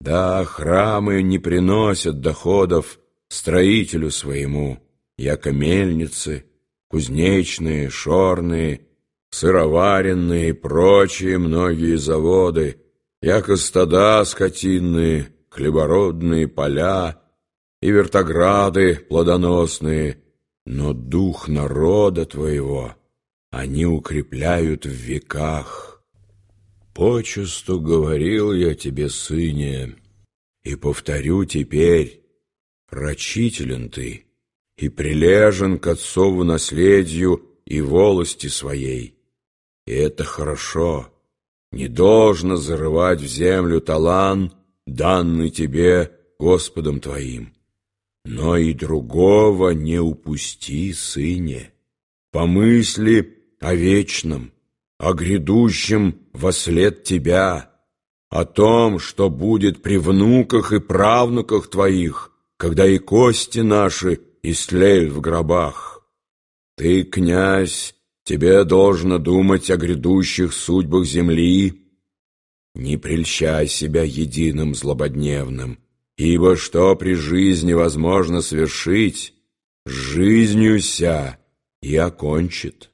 Да, храмы не приносят доходов строителю своему, яко мельницы, кузнечные, шорные, сыроваренные и прочие многие заводы, яко стада скотинные, хлебородные поля и вертограды плодоносные, но дух народа твоего они укрепляют в веках. Почесту говорил я тебе, сыне, и повторю теперь, рачителен ты и прилежен к отцову наследию и волости своей. И это хорошо. Не должно зарывать в землю талант, данный тебе Господом твоим. Но и другого не упусти, сыне. Помысли о вечном, о грядущем во след тебя, о том, что будет при внуках и правнуках твоих, когда и кости наши истлеют в гробах. Ты, князь, тебе должно думать о грядущих судьбах земли. Не прельщай себя единым злободневным, ибо что при жизни возможно свершить, жизнью ся и окончит.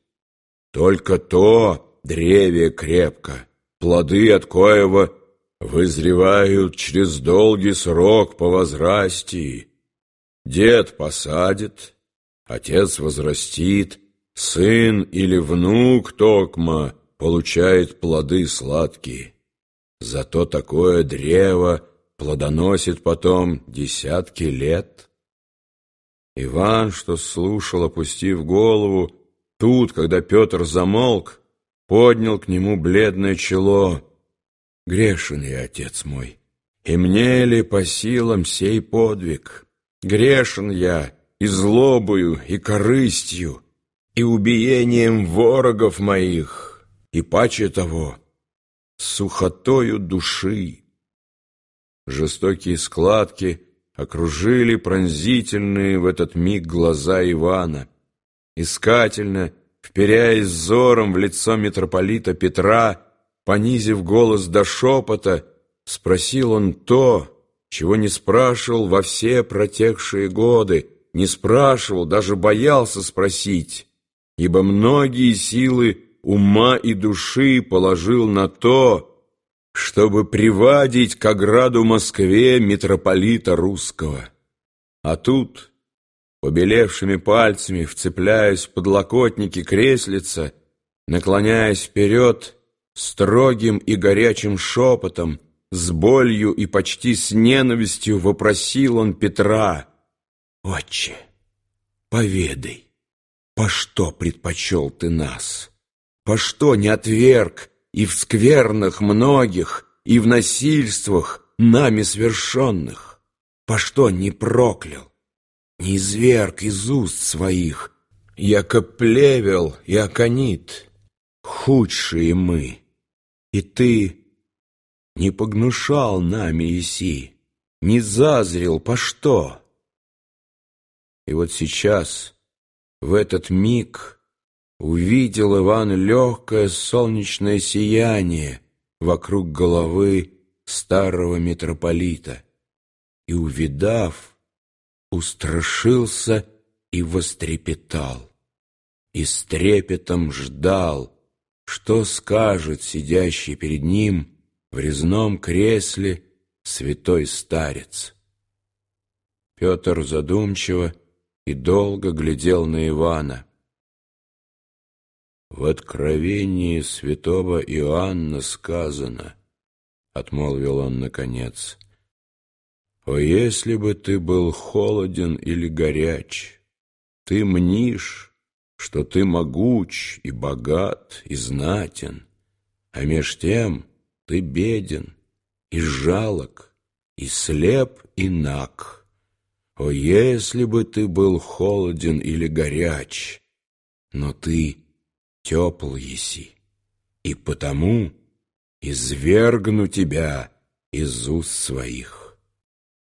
Только то древе крепко, плоды от коего вызревают через долгий срок по возрастии. Дед посадит, отец возрастит, сын или внук токма получает плоды сладкие. Зато такое древо плодоносит потом десятки лет. Иван, что слушал, опустив голову, Тут, когда Петр замолк, поднял к нему бледное чело. «Грешен я, отец мой, и мне ли по силам сей подвиг? Грешен я и злобою, и корыстью, и убиением ворогов моих, и паче того, сухотою души». Жестокие складки окружили пронзительные в этот миг глаза Ивана — Искательно, вперяясь взором в лицо митрополита Петра, понизив голос до шепота, спросил он то, чего не спрашивал во все протекшие годы, не спрашивал, даже боялся спросить, ибо многие силы ума и души положил на то, чтобы приводить к ограду Москве митрополита русского. А тут побелевшими пальцами, вцепляясь в подлокотники креслица, наклоняясь вперед, строгим и горячим шепотом, с болью и почти с ненавистью вопросил он Петра. «Отче, поведай, по что предпочел ты нас? По что не отверг и в скверных многих, и в насильствах нами свершенных? По что не проклял? Не изверг из уст своих, яко плевел и аконит, худшие мы, и ты не погнушал нами иси, не зазрел по что. И вот сейчас, в этот миг, увидел Иван легкое солнечное сияние вокруг головы старого митрополита, и, увидав, устрашился и вострепетал, и с трепетом ждал, что скажет сидящий перед ним в резном кресле святой старец. Петр задумчиво и долго глядел на Ивана. «В откровении святого Иоанна сказано, — отмолвил он наконец, — о, если бы ты был холоден или горяч, ты мнишь, что ты могуч и богат и знатен, а меж тем ты беден и жалок, и слеп, и наг. О, если бы ты был холоден или горяч, но ты тепл еси, и потому извергну тебя из уст своих.